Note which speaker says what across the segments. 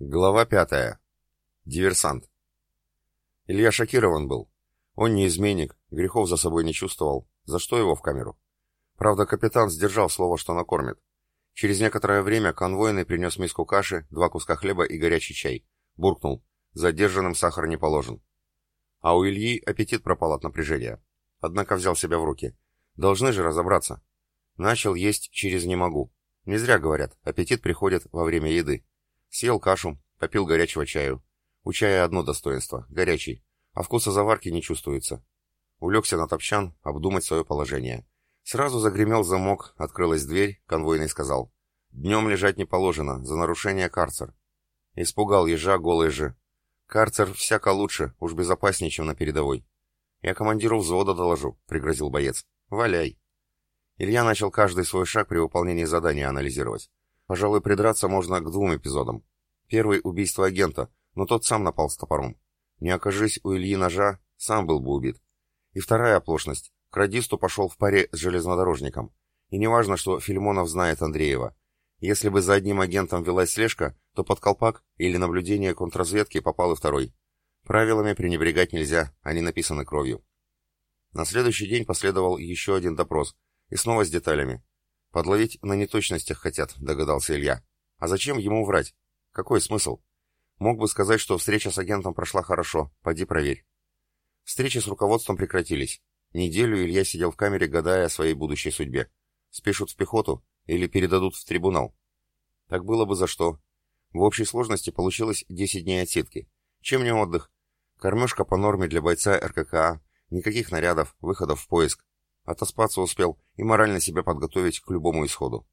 Speaker 1: Глава пятая. Диверсант. Илья шокирован был. Он не изменник, грехов за собой не чувствовал. За что его в камеру? Правда, капитан сдержал слово, что накормит. Через некоторое время конвойный принес миску каши, два куска хлеба и горячий чай. Буркнул. Задержанным сахар не положен. А у Ильи аппетит пропал от напряжения. Однако взял себя в руки. Должны же разобраться. Начал есть через «не могу». Не зря говорят, аппетит приходит во время еды. Съел кашу, попил горячего чаю. У чая одно достоинство — горячий, а вкуса заварки не чувствуется. Улегся на топчан, обдумать свое положение. Сразу загремел замок, открылась дверь, конвойный сказал. «Днем лежать не положено, за нарушение карцер». Испугал ежа голый же. «Карцер всяко лучше, уж безопаснее, чем на передовой». «Я командиру взвода доложу», — пригрозил боец. «Валяй». Илья начал каждый свой шаг при выполнении задания анализировать. Пожалуй, придраться можно к двум эпизодам. Первый — убийство агента, но тот сам напал с топором. Не окажись у Ильи ножа, сам был бы убит. И вторая оплошность. К радисту пошел в паре с железнодорожником. И неважно, что Фильмонов знает Андреева. Если бы за одним агентом велась слежка, то под колпак или наблюдение контрразведки попал и второй. Правилами пренебрегать нельзя, они написаны кровью. На следующий день последовал еще один допрос, и снова с деталями. Подловить на неточностях хотят, догадался Илья. А зачем ему врать? Какой смысл? Мог бы сказать, что встреча с агентом прошла хорошо, поди проверь. Встречи с руководством прекратились. Неделю Илья сидел в камере, гадая о своей будущей судьбе. Спишут в пехоту или передадут в трибунал? Так было бы за что. В общей сложности получилось 10 дней отсидки. Чем не отдых? Кормежка по норме для бойца РККА, никаких нарядов, выходов в поиск. Отоспаться успел и морально себя подготовить к любому исходу.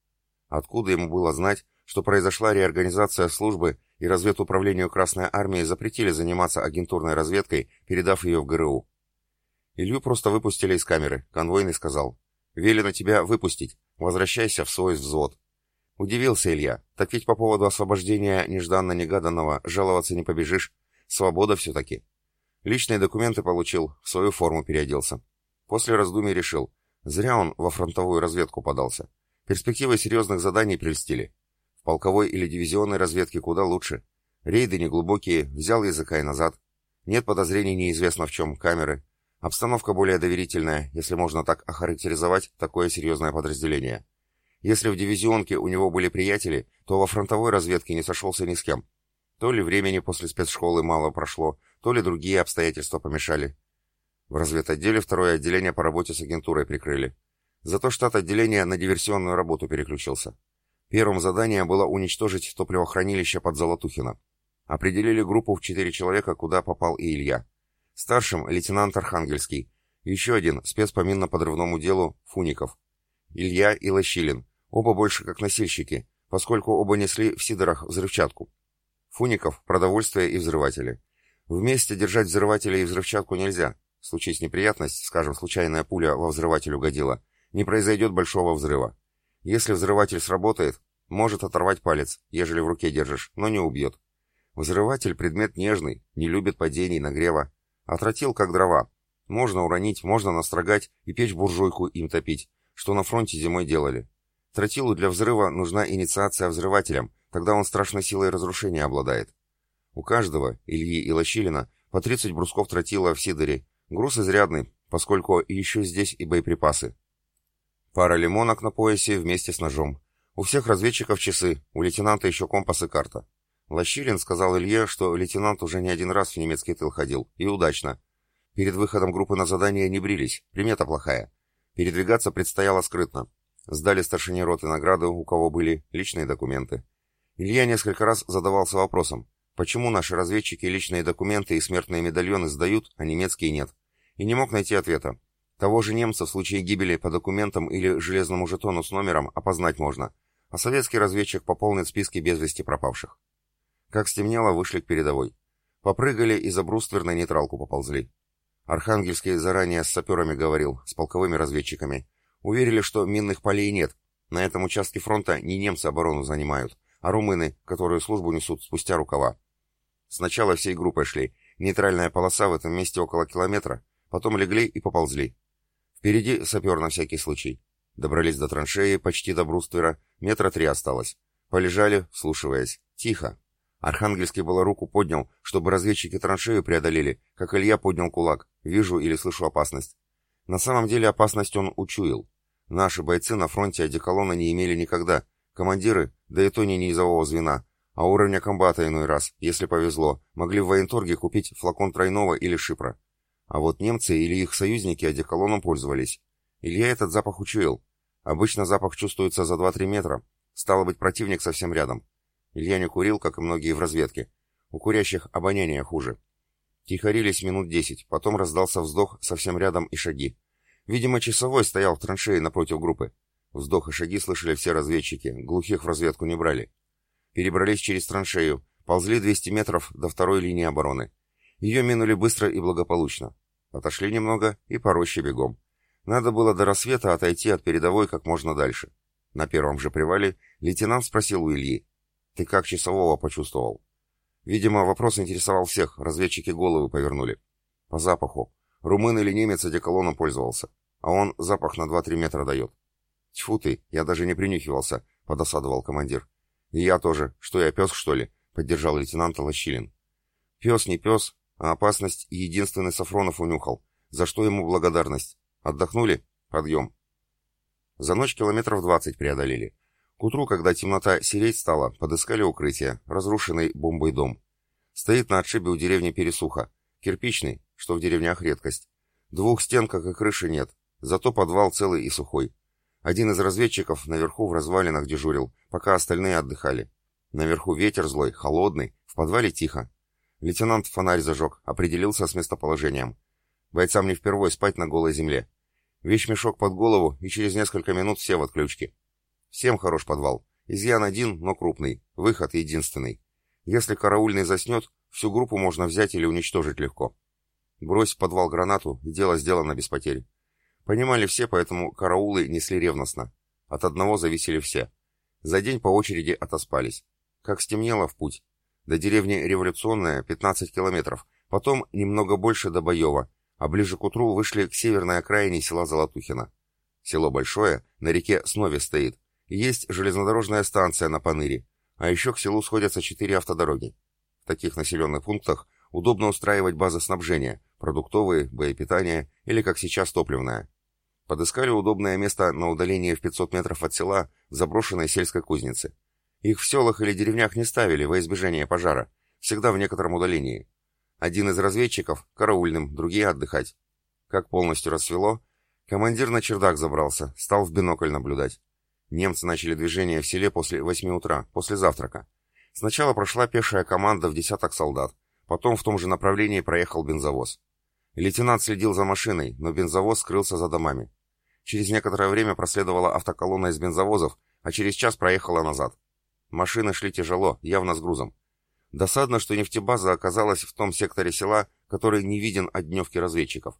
Speaker 1: Откуда ему было знать, что произошла реорганизация службы и разведуправлению Красной Армии запретили заниматься агентурной разведкой, передав ее в ГРУ? Илью просто выпустили из камеры, конвойный сказал. «Велено тебя выпустить, возвращайся в свой взвод». Удивился Илья, так ведь по поводу освобождения нежданно-негаданного жаловаться не побежишь. Свобода все-таки. Личные документы получил, в свою форму переоделся. После раздумий решил, зря он во фронтовую разведку подался. Перспективы серьезных заданий прельстили. В полковой или дивизионной разведке куда лучше. Рейды неглубокие, взял языка и назад. Нет подозрений неизвестно в чем, камеры. Обстановка более доверительная, если можно так охарактеризовать такое серьезное подразделение. Если в дивизионке у него были приятели, то во фронтовой разведке не сошелся ни с кем. То ли времени после спецшколы мало прошло, то ли другие обстоятельства помешали. В разведотделе второе отделение по работе с агентурой прикрыли. Зато штат отделения на диверсионную работу переключился. Первым заданием было уничтожить топливохранилище под Золотухино. Определили группу в четыре человека, куда попал и Илья. Старшим — лейтенант Архангельский. Еще один — спец по минно-подрывному делу — Фуников. Илья и Лощилин. Оба больше как носильщики, поскольку оба несли в Сидорах взрывчатку. Фуников — продовольствие и взрыватели. Вместе держать взрыватели и взрывчатку нельзя, случись неприятность, скажем, случайная пуля во взрыватель угодила, не произойдет большого взрыва. Если взрыватель сработает, может оторвать палец, ежели в руке держишь, но не убьет. Взрыватель — предмет нежный, не любит падений, нагрева. Отратил, как дрова. Можно уронить, можно настрогать и печь-буржуйку им топить, что на фронте зимой делали. Тротилу для взрыва нужна инициация взрывателем, тогда он страшной силой разрушения обладает. У каждого, Ильи и Лощилина, по 30 брусков тротила в Сидоре Груз изрядный, поскольку еще здесь и боеприпасы. Пара лимонок на поясе вместе с ножом. У всех разведчиков часы, у лейтенанта еще компас и карта. Лощилин сказал Илье, что лейтенант уже не один раз в немецкий тыл ходил, и удачно. Перед выходом группы на задание не брились, примета плохая. Передвигаться предстояло скрытно. Сдали старшине роты награду, у кого были личные документы. Илья несколько раз задавался вопросом, почему наши разведчики личные документы и смертные медальоны сдают, а немецкие нет и не мог найти ответа. Того же немца в случае гибели по документам или железному жетону с номером опознать можно, а советский разведчик пополнит списки без вести пропавших. Как стемнело, вышли к передовой. Попрыгали и за бруствер на нейтралку поползли. Архангельский заранее с саперами говорил, с полковыми разведчиками. Уверили, что минных полей нет. На этом участке фронта не немцы оборону занимают, а румыны, которые службу несут спустя рукава. Сначала всей группой шли. Нейтральная полоса в этом месте около километра, Потом легли и поползли. Впереди сапер на всякий случай. Добрались до траншеи, почти до бруствера, метра три осталось. Полежали, вслушиваясь. Тихо. Архангельский было руку поднял, чтобы разведчики траншею преодолели, как Илья поднял кулак. Вижу или слышу опасность. На самом деле опасность он учуял. Наши бойцы на фронте одеколона не имели никогда. Командиры, да и то не низового звена, а уровня комбата иной раз, если повезло, могли в военторге купить флакон тройного или шипра. А вот немцы или их союзники одеколоном пользовались. Илья этот запах учуял. Обычно запах чувствуется за 2-3 метра. Стало быть, противник совсем рядом. Илья не курил, как и многие в разведке. У курящих обоняние хуже. Тихорились минут десять, потом раздался вздох совсем рядом и шаги. Видимо, часовой стоял в траншее напротив группы. Вздох и шаги слышали все разведчики, глухих в разведку не брали. Перебрались через траншею, ползли 200 метров до второй линии обороны. Ее минули быстро и благополучно. Отошли немного и по роще бегом. Надо было до рассвета отойти от передовой как можно дальше. На первом же привале лейтенант спросил у Ильи. «Ты как часового почувствовал?» Видимо, вопрос интересовал всех, разведчики головы повернули. По запаху. Румын или немец одеколоном пользовался. А он запах на 2-3 метра дает. «Тьфу ты, я даже не принюхивался», — подосадовал командир. «И я тоже. Что я, пес, что ли?» — поддержал лейтенант Лощилин. «Пес не пес, а опасность единственный Сафронов унюхал. За что ему благодарность? Отдохнули? Подъем». За ночь километров двадцать преодолели. К утру, когда темнота сереть стала, подыскали укрытие, разрушенный бомбой дом. Стоит на отшибе у деревни Пересуха. Кирпичный, что в деревнях редкость. Двух стен, как и крыши, нет. Зато подвал целый и сухой. Один из разведчиков наверху в развалинах дежурил, пока остальные отдыхали. Наверху ветер злой, холодный, в подвале тихо. Лейтенант фонарь зажег, определился с местоположением. Бойцам не впервой спать на голой земле. Вещмешок под голову, и через несколько минут все в отключке. Всем хорош подвал. Изъян один, но крупный. Выход единственный. Если караульный заснет, всю группу можно взять или уничтожить легко. Брось в подвал гранату, и дело сделано без потерь. Понимали все, поэтому караулы несли ревностно. От одного зависели все. За день по очереди отоспались. Как стемнело в путь. До деревни Революционная 15 километров, потом немного больше до Боева, а ближе к утру вышли к северной окраине села Золотухино. Село большое, на реке Снове стоит. Есть железнодорожная станция на Паныре, а еще к селу сходятся четыре автодороги. В таких населенных пунктах удобно устраивать базы снабжения, продуктовые, боепитание или, как сейчас, топливное. Подыскали удобное место на удалении в 500 метров от села, заброшенной сельской кузницы. Их в селах или деревнях не ставили во избежание пожара, всегда в некотором удалении. Один из разведчиков — караульным, другие — отдыхать. Как полностью рассвело, командир на чердак забрался, стал в бинокль наблюдать. Немцы начали движение в селе после 8 утра, после завтрака. Сначала прошла пешая команда в десяток солдат, потом в том же направлении проехал бензовоз. Лейтенант следил за машиной, но бензовоз скрылся за домами. Через некоторое время проследовала автоколонна из бензовозов, а через час проехала назад. Машины шли тяжело, явно с грузом. Досадно, что нефтебаза оказалась в том секторе села, который не виден от дневки разведчиков.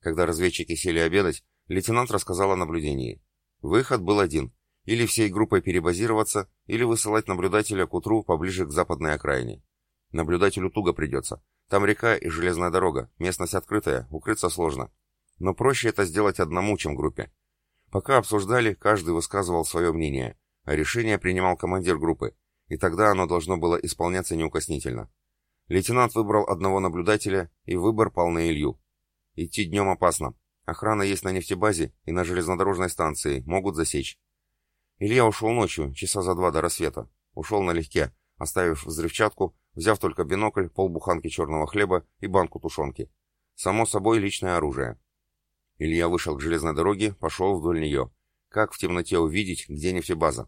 Speaker 1: Когда разведчики сели обедать, лейтенант рассказал о наблюдении. Выход был один. Или всей группой перебазироваться, или высылать наблюдателя к утру поближе к западной окраине. Наблюдателю туго придется. Там река и железная дорога, местность открытая, укрыться сложно. Но проще это сделать одному, чем группе. Пока обсуждали, каждый высказывал свое мнение, решение принимал командир группы, и тогда оно должно было исполняться неукоснительно. Лейтенант выбрал одного наблюдателя, и выбор пал на Илью. Идти днем опасно. Охрана есть на нефтебазе и на железнодорожной станции, могут засечь. Илья ушел ночью, часа за два до рассвета. Ушел налегке, оставив взрывчатку, взяв только бинокль, полбуханки черного хлеба и банку тушенки. Само собой, личное оружие. Илья вышел к железной дороге, пошел вдоль нее. Как в темноте увидеть, где нефтебаза?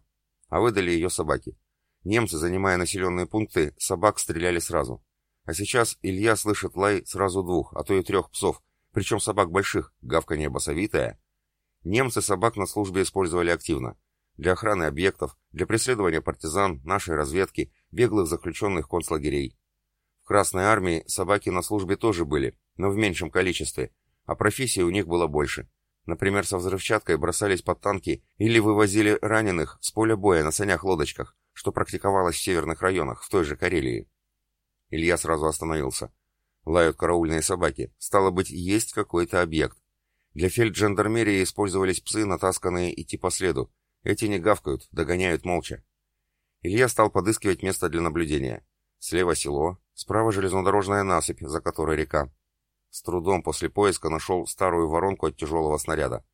Speaker 1: А выдали ее собаки. Немцы, занимая населенные пункты, собак стреляли сразу. А сейчас Илья слышит лай сразу двух, а то и трех псов, причем собак больших, гавканье басовитое. Немцы собак на службе использовали активно. Для охраны объектов, для преследования партизан, нашей разведки, беглых заключенных концлагерей. В Красной армии собаки на службе тоже были, но в меньшем количестве, а профессий у них было больше. Например, со взрывчаткой бросались под танки или вывозили раненых с поля боя на санях-лодочках, что практиковалось в северных районах, в той же Карелии. Илья сразу остановился. Лают караульные собаки. Стало быть, есть какой-то объект. Для фельджандармерии использовались псы, натасканные идти по следу. Эти не гавкают, догоняют молча. Илья стал подыскивать место для наблюдения. Слева село, справа железнодорожная насыпь, за которой река. С трудом после поиска нашел старую воронку от тяжелого снаряда.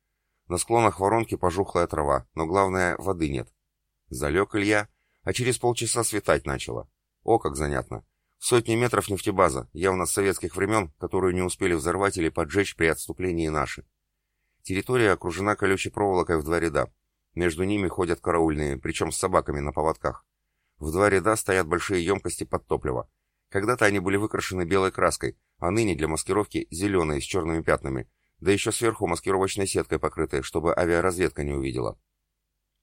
Speaker 1: На склонах воронки пожухлая трава, но главное, воды нет. Залег Илья, а через полчаса светать начало. О, как занятно. Сотни метров нефтебаза, явно с советских времен, которую не успели взорвать или поджечь при отступлении наши. Территория окружена колючей проволокой в два ряда. Между ними ходят караульные, причем с собаками на поводках. В два ряда стоят большие емкости под топливо. Когда-то они были выкрашены белой краской, а ныне для маскировки зеленые с черными пятнами, да еще сверху маскировочной сеткой покрытой, чтобы авиаразведка не увидела.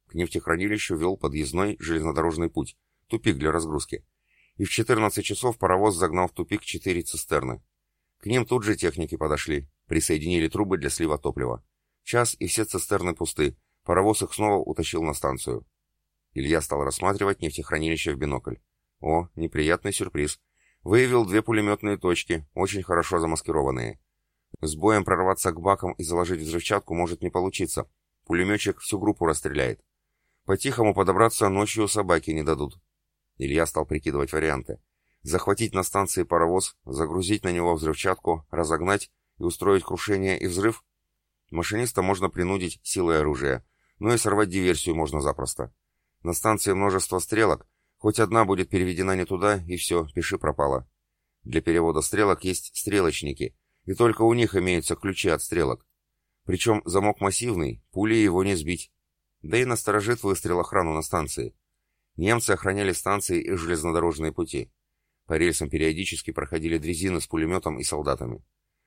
Speaker 1: К нефтехранилищу вел подъездной железнодорожный путь, тупик для разгрузки. И в 14 часов паровоз загнал в тупик четыре цистерны. К ним тут же техники подошли, присоединили трубы для слива топлива. Час и все цистерны пусты, паровоз их снова утащил на станцию. Илья стал рассматривать нефтехранилище в бинокль. О, неприятный сюрприз. Выявил две пулеметные точки, очень хорошо замаскированные. С боем прорваться к бакам и заложить взрывчатку может не получиться. Пулеметчик всю группу расстреляет. По-тихому подобраться ночью собаки не дадут. Илья стал прикидывать варианты. Захватить на станции паровоз, загрузить на него взрывчатку, разогнать и устроить крушение и взрыв? Машиниста можно принудить силой оружия, но и сорвать диверсию можно запросто. На станции множество стрелок, хоть одна будет переведена не туда, и все, пиши пропало. Для перевода стрелок есть стрелочники, и только у них имеются ключи от стрелок. Причем замок массивный, пули его не сбить. Да и насторожит выстрел охрану на станции. Немцы охраняли станции и железнодорожные пути. По рельсам периодически проходили дрезины с пулеметом и солдатами.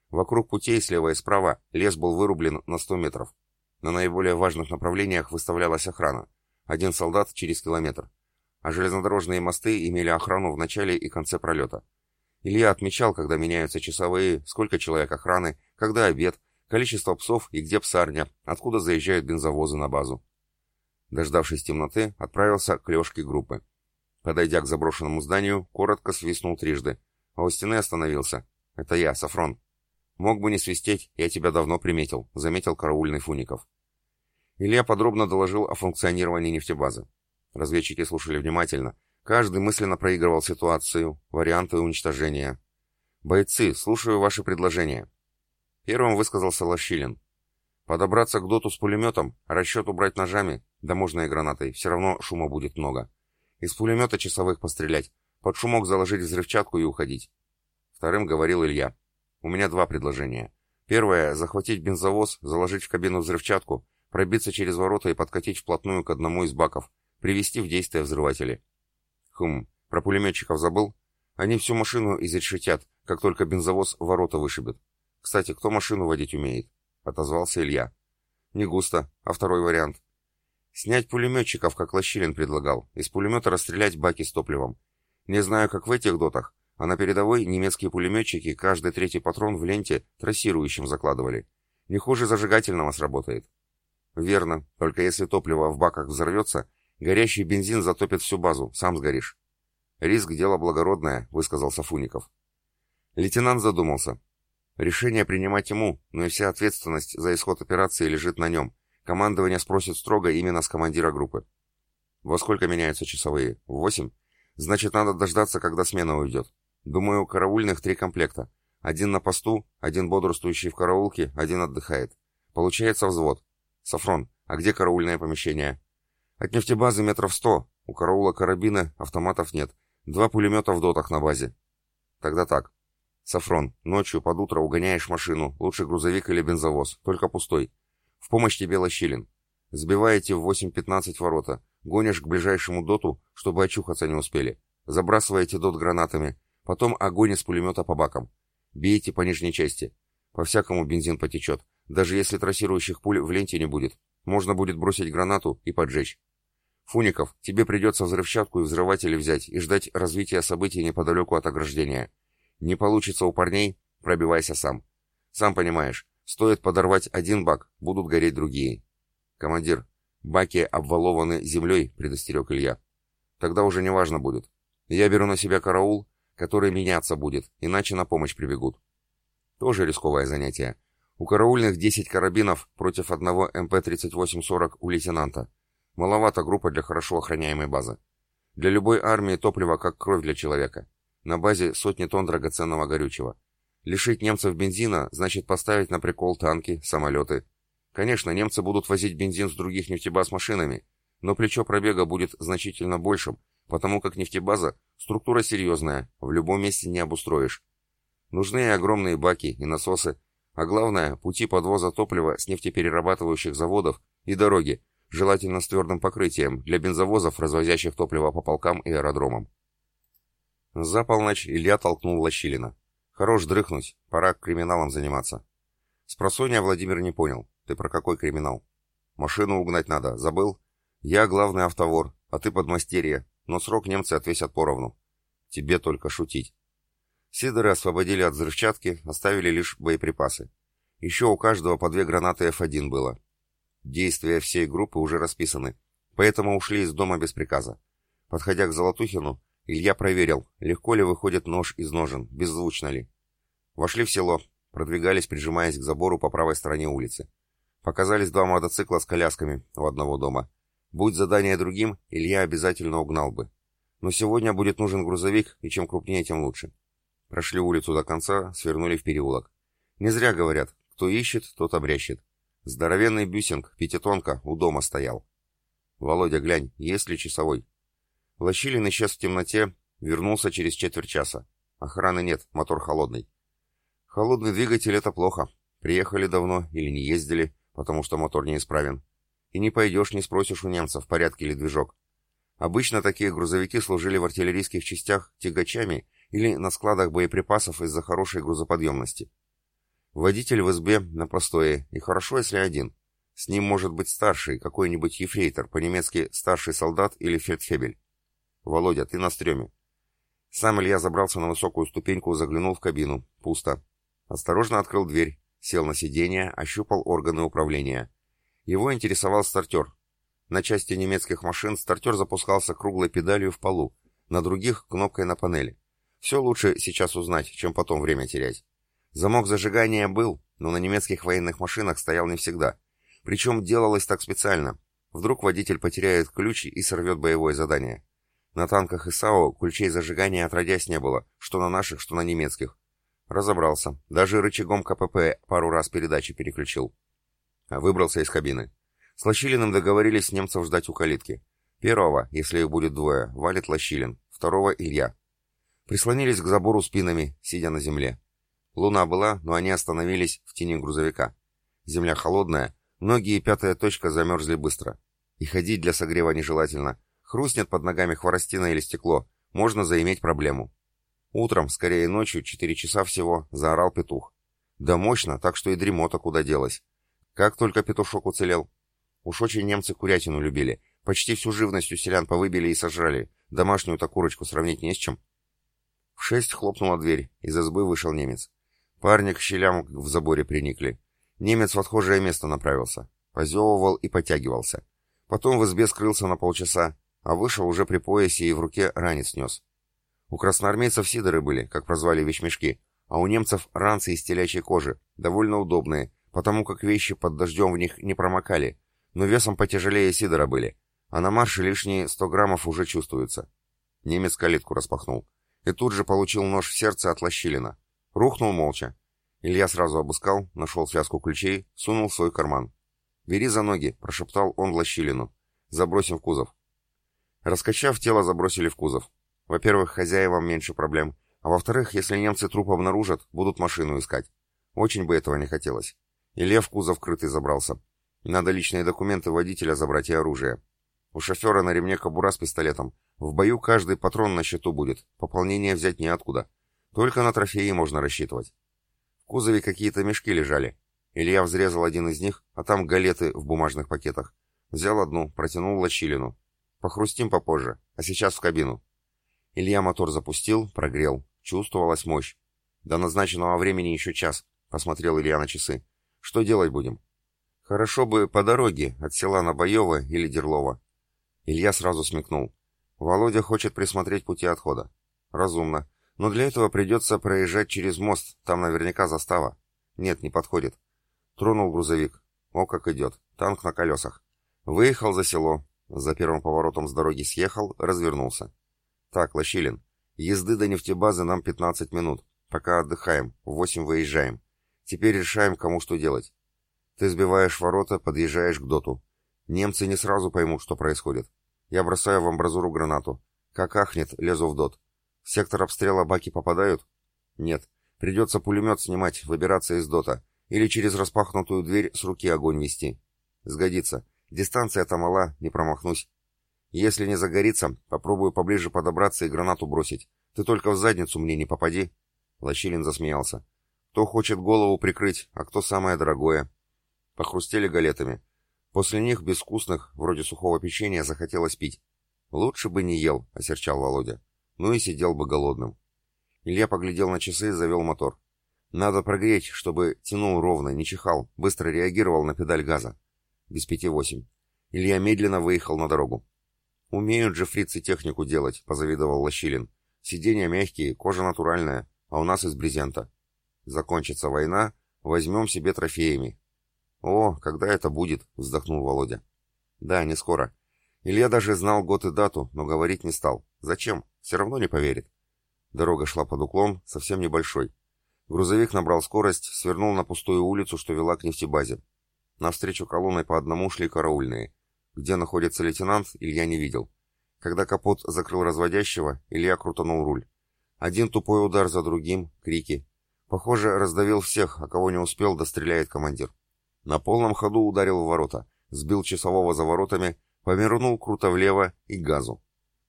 Speaker 1: Вокруг путей слева и справа лес был вырублен на 100 метров. На наиболее важных направлениях выставлялась охрана. Один солдат через километр. А железнодорожные мосты имели охрану в начале и конце пролета. Илья отмечал, когда меняются часовые, сколько человек охраны, когда обед, количество псов и где псарня, откуда заезжают бензовозы на базу. Дождавшись темноты, отправился к лёжке группы. Подойдя к заброшенному зданию, коротко свистнул трижды, а у стены остановился. «Это я, Сафрон». «Мог бы не свистеть, я тебя давно приметил», — заметил караульный Фуников. Илья подробно доложил о функционировании нефтебазы. Разведчики слушали внимательно, Каждый мысленно проигрывал ситуацию, варианты уничтожения. «Бойцы, слушаю ваши предложения». Первым высказался Лощилин. «Подобраться к доту с пулеметом, расчет убрать ножами, да можно и гранатой, все равно шума будет много. Из пулемета часовых пострелять, под шумок заложить взрывчатку и уходить». Вторым говорил Илья. «У меня два предложения. Первое — захватить бензовоз, заложить в кабину взрывчатку, пробиться через ворота и подкатить вплотную к одному из баков, привести в действие взрыватели. Хм, про пулеметчиков забыл? Они всю машину изрешетят, как только бензовоз ворота вышибет. Кстати, кто машину водить умеет? Отозвался Илья. Не густо, а второй вариант. Снять пулеметчиков, как Лощилин предлагал, из пулемета расстрелять баки с топливом. Не знаю, как в этих дотах, а на передовой немецкие пулеметчики каждый третий патрон в ленте трассирующим закладывали. Не хуже зажигательного сработает. Верно, только если топливо в баках взорвется, Горящий бензин затопит всю базу, сам сгоришь. Риск — дело благородное, высказал Сафуников. Лейтенант задумался. Решение принимать ему, но и вся ответственность за исход операции лежит на нем. Командование спросит строго именно с командира группы. Во сколько меняются часовые? В восемь? Значит, надо дождаться, когда смена уйдет. Думаю, караульных три комплекта. Один на посту, один бодрствующий в караулке, один отдыхает. Получается взвод. Сафрон, а где караульное помещение? От нефтебазы метров сто. У караула карабина, автоматов нет. Два пулемета в дотах на базе. Тогда так. Сафрон, ночью под утро угоняешь машину, лучше грузовик или бензовоз, только пустой. В помощь тебе Лощилин. Сбиваете в 8.15 ворота, гонишь к ближайшему доту, чтобы очухаться не успели. Забрасываете дот гранатами, потом огонь из пулемета по бакам. Бейте по нижней части. По-всякому бензин потечет, даже если трассирующих пуль в ленте не будет. Можно будет бросить гранату и поджечь. Фуников, тебе придется взрывчатку и взрыватели взять и ждать развития событий неподалеку от ограждения. Не получится у парней, пробивайся сам. Сам понимаешь, стоит подорвать один бак, будут гореть другие. Командир, баки обвалованы землей, предостерег Илья. Тогда уже не важно будет. Я беру на себя караул, который меняться будет, иначе на помощь прибегут. Тоже рисковое занятие. У караульных 10 карабинов против одного МП-3840 у лейтенанта. Маловато группа для хорошо охраняемой базы. Для любой армии топливо как кровь для человека. На базе сотни тонн драгоценного горючего. Лишить немцев бензина значит поставить на прикол танки, самолеты. Конечно, немцы будут возить бензин с других нефтебаз машинами, но плечо пробега будет значительно большим, потому как нефтебаза – структура серьезная, в любом месте не обустроишь. Нужны и огромные баки, и насосы, а главное – пути подвоза топлива с нефтеперерабатывающих заводов и дороги, желательно с твердым покрытием, для бензовозов, развозящих топливо по полкам и аэродромам. За полночь Илья толкнул Лощилина. Хорош дрыхнуть, пора криминалом заниматься. Спросонья Владимир не понял. Ты про какой криминал? Машину угнать надо, забыл? Я главный автовор, а ты подмастерье, но срок немцы отвесят поровну. Тебе только шутить. Сидоры освободили от взрывчатки, оставили лишь боеприпасы. Еще у каждого по две гранаты F1 было. Действия всей группы уже расписаны, поэтому ушли из дома без приказа. Подходя к Золотухину, Илья проверил, легко ли выходит нож из ножен, беззвучно ли. Вошли в село, продвигались, прижимаясь к забору по правой стороне улицы. Показались два мотоцикла с колясками у одного дома. Будь задание другим, Илья обязательно угнал бы. Но сегодня будет нужен грузовик, и чем крупнее, тем лучше. Прошли улицу до конца, свернули в переулок. Не зря говорят, кто ищет, тот обрящет. Здоровенный бюсинг, пятитонка, у дома стоял. «Володя, глянь, есть ли часовой?» Лощилин исчез в темноте, вернулся через четверть часа. Охраны нет, мотор холодный. Холодный двигатель — это плохо. Приехали давно или не ездили, потому что мотор неисправен. И не пойдешь, не спросишь у немцев, в порядке ли движок. Обычно такие грузовики служили в артиллерийских частях тягачами или на складах боеприпасов из-за хорошей грузоподъемности. Водитель в избе на постое, и хорошо, если один. С ним может быть старший, какой-нибудь ефрейтор, по-немецки старший солдат или фельдфебель. «Володя, ты на стреме». Сам Илья забрался на высокую ступеньку, заглянул в кабину. Пусто. Осторожно открыл дверь, сел на сиденье, ощупал органы управления. Его интересовал стартер. На части немецких машин стартер запускался круглой педалью в полу, на других — кнопкой на панели. Все лучше сейчас узнать, чем потом время терять. Замок зажигания был, но на немецких военных машинах стоял не всегда. Причем делалось так специально. Вдруг водитель потеряет ключ и сорвет боевое задание. На танках ИСАО ключей зажигания отродясь не было, что на наших, что на немецких. Разобрался. Даже рычагом КПП пару раз передачи переключил. Выбрался из кабины. С Лощилиным договорились с немцев ждать у калитки. Первого, если их будет двое, валит Лощилин. Второго — Илья. Прислонились к забору спинами, сидя на земле. Луна была, но они остановились в тени грузовика. Земля холодная, ноги и пятая точка замерзли быстро. И ходить для согрева нежелательно — Хрустнет под ногами хворостина или стекло, можно заиметь проблему. Утром, скорее ночью, четыре часа всего, заорал петух. Да мощно, так что и дремота куда делась. Как только петушок уцелел. Уж очень немцы курятину любили. Почти всю живность у селян повыбили и сожрали. Домашнюю-то курочку сравнить не с чем. В шесть хлопнула дверь. Из избы вышел немец. Парни к щелям в заборе приникли. Немец в отхожее место направился. Позевывал и потягивался. Потом в избе скрылся на полчаса, а вышел уже при поясе и в руке ранец нес. У красноармейцев сидоры были, как прозвали вещмешки, а у немцев ранцы из телячьей кожи, довольно удобные, потому как вещи под дождем в них не промокали, но весом потяжелее сидора были, а на марше лишние 100 граммов уже чувствуются. Немец калитку распахнул. И тут же получил нож в сердце от Лощилина. Рухнул молча. Илья сразу обыскал, нашел связку ключей, сунул в свой карман. «Бери за ноги», — прошептал он Лощилину. «Забросим в кузов». Раскачав, тело забросили в кузов. Во-первых, хозяевам меньше проблем, а во-вторых, если немцы труп обнаружат, будут машину искать. Очень бы этого не хотелось. И Лев в кузов крытый забрался. Надо личные документы водителя забрать и оружие. У шофера на ремне кобура с пистолетом. В бою каждый патрон на счету будет. Пополнение взять неоткуда. Только на трофеи можно рассчитывать. В кузове какие-то мешки лежали. Илья взрезал один из них, а там галеты в бумажных пакетах. Взял одну, протянул Лощилину. Похрустим попозже, а сейчас в кабину. Илья мотор запустил, прогрел. Чувствовалась мощь. До назначенного времени еще час, посмотрел Илья на часы. Что делать будем? Хорошо бы по дороге, от села на Боево или Дерлово. Илья сразу смекнул. Володя хочет присмотреть пути отхода. Разумно. Но для этого придется проезжать через мост, там наверняка застава. Нет, не подходит. Тронул грузовик. О, как идет. Танк на колесах. Выехал за село, За первым поворотом с дороги съехал, развернулся. «Так, Лощилин, езды до нефтебазы нам 15 минут. Пока отдыхаем, в 8 выезжаем. Теперь решаем, кому что делать. Ты сбиваешь ворота, подъезжаешь к доту. Немцы не сразу поймут, что происходит. Я бросаю в амбразуру гранату. Как ахнет, лезу в дот. В сектор обстрела баки попадают? Нет. Придется пулемет снимать, выбираться из дота. Или через распахнутую дверь с руки огонь вести. Сгодится. Дистанция-то мала, не промахнусь. Если не загорится, попробую поближе подобраться и гранату бросить. Ты только в задницу мне не попади. Лощилин засмеялся. Кто хочет голову прикрыть, а кто самое дорогое. Похрустели галетами. После них, безвкусных, вроде сухого печенья, захотелось пить. Лучше бы не ел, осерчал Володя. Ну и сидел бы голодным. Илья поглядел на часы и завел мотор. Надо прогреть, чтобы тянул ровно, не чихал, быстро реагировал на педаль газа без пяти восемь. Илья медленно выехал на дорогу. «Умеют же фрицы технику делать», — позавидовал Лощилин. «Сиденья мягкие, кожа натуральная, а у нас из брезента. Закончится война, возьмем себе трофеями». «О, когда это будет?» — вздохнул Володя. «Да, не скоро. Илья даже знал год и дату, но говорить не стал. Зачем? Все равно не поверит». Дорога шла под уклон, совсем небольшой. Грузовик набрал скорость, свернул на пустую улицу, что вела к нефтебазе. Навстречу колонной по одному шли караульные. Где находится лейтенант, Илья не видел. Когда капот закрыл разводящего, Илья крутанул руль. Один тупой удар за другим, крики. Похоже, раздавил всех, а кого не успел, достреляет командир. На полном ходу ударил в ворота, сбил часового за воротами, повернул круто влево и газу.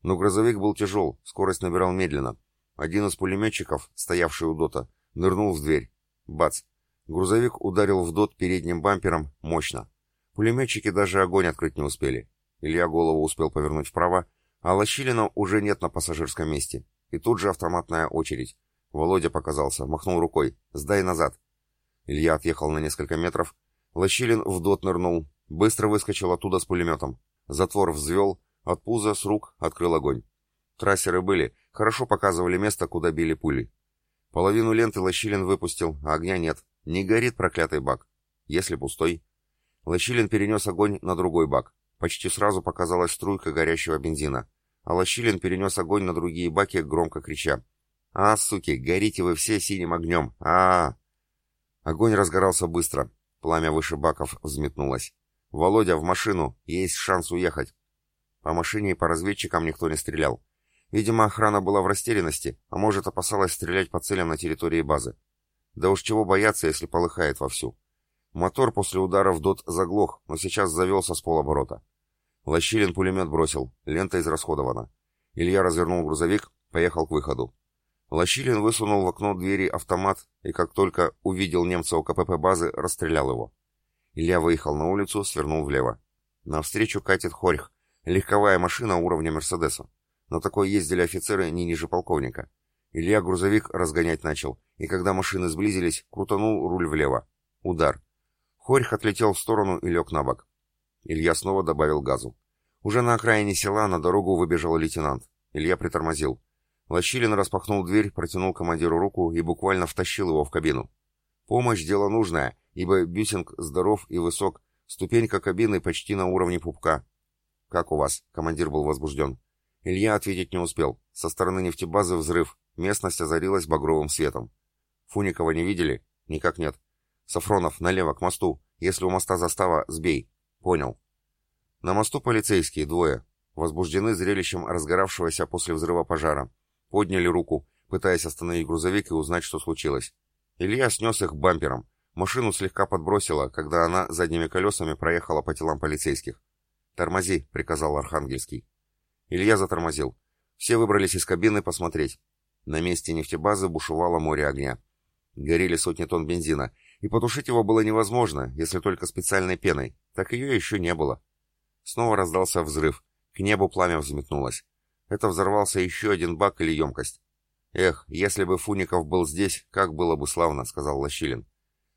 Speaker 1: Но грузовик был тяжел, скорость набирал медленно. Один из пулеметчиков, стоявший у дота, нырнул в дверь. Бац! Грузовик ударил в дот передним бампером мощно. Пулеметчики даже огонь открыть не успели. Илья голову успел повернуть вправо, а Лощилина уже нет на пассажирском месте. И тут же автоматная очередь. Володя показался, махнул рукой. «Сдай назад!» Илья отъехал на несколько метров. Лощилин в дот нырнул. Быстро выскочил оттуда с пулеметом. Затвор взвел, от пуза с рук открыл огонь. Трассеры были, хорошо показывали место, куда били пули. Половину ленты Лощилин выпустил, а огня нет. Не горит проклятый бак. Если пустой. Лощилин перенес огонь на другой бак. Почти сразу показалась струйка горящего бензина. А Лощилин перенес огонь на другие баки, громко крича. «А, суки, горите вы все синим огнем! а, -а, -а Огонь разгорался быстро. Пламя выше баков взметнулось. «Володя, в машину! Есть шанс уехать!» По машине и по разведчикам никто не стрелял. Видимо, охрана была в растерянности, а может, опасалась стрелять по целям на территории базы. Да уж чего бояться, если полыхает вовсю. Мотор после удара в дот заглох, но сейчас завелся с полоборота. Лощилин пулемет бросил, лента израсходована. Илья развернул грузовик, поехал к выходу. Лощилин высунул в окно двери автомат и, как только увидел немца у КПП базы, расстрелял его. Илья выехал на улицу, свернул влево. Навстречу катит Хорьх, легковая машина уровня Мерседеса. На такой ездили офицеры не ниже полковника. Илья грузовик разгонять начал, и когда машины сблизились, крутанул руль влево. Удар. Хорьх отлетел в сторону и лег на бок. Илья снова добавил газу. Уже на окраине села на дорогу выбежал лейтенант. Илья притормозил. Лощилин распахнул дверь, протянул командиру руку и буквально втащил его в кабину. Помощь — дело нужное, ибо Бюсинг здоров и высок, ступенька кабины почти на уровне пупка. «Как у вас?» — командир был возбужден. Илья ответить не успел. Со стороны нефтебазы взрыв. Местность озарилась багровым светом. Фуникова не видели? Никак нет. Сафронов, налево, к мосту. Если у моста застава, сбей. Понял. На мосту полицейские, двое. Возбуждены зрелищем разгоравшегося после взрыва пожара. Подняли руку, пытаясь остановить грузовик и узнать, что случилось. Илья снес их бампером. Машину слегка подбросило, когда она задними колесами проехала по телам полицейских. «Тормози», — приказал Архангельский. Илья затормозил. Все выбрались из кабины посмотреть. На месте нефтебазы бушевало море огня. Горели сотни тонн бензина, и потушить его было невозможно, если только специальной пеной, так ее еще не было. Снова раздался взрыв, к небу пламя взметнулось. Это взорвался еще один бак или емкость. «Эх, если бы Фуников был здесь, как было бы славно», — сказал Лощилин.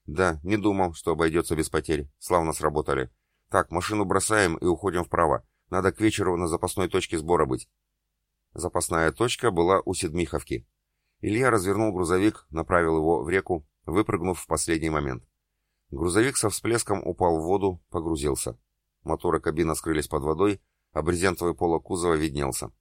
Speaker 1: «Да, не думал, что обойдется без потерь. Славно сработали. Так, машину бросаем и уходим вправо. Надо к вечеру на запасной точке сбора быть. Запасная точка была у Седмиховки. Илья развернул грузовик, направил его в реку, выпрыгнув в последний момент. Грузовик со всплеском упал в воду, погрузился. Моторы кабины скрылись под водой, а брезентовый полок кузова виднелся.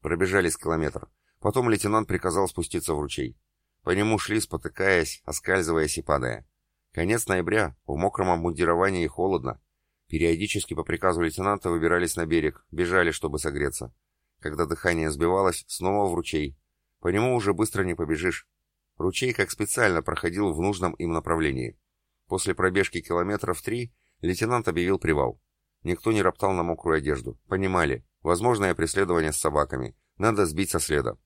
Speaker 1: Пробежались километр. Потом лейтенант приказал спуститься в ручей. По нему шли, спотыкаясь, оскальзываясь и падая. Конец ноября, в мокром обмундировании холодно. Периодически по приказу лейтенанта выбирались на берег, бежали, чтобы согреться. Когда дыхание сбивалось, снова в ручей. По нему уже быстро не побежишь. Ручей как специально проходил в нужном им направлении. После пробежки километров три лейтенант объявил привал. Никто не роптал на мокрую одежду. Понимали, возможное преследование с собаками. Надо сбить со следа.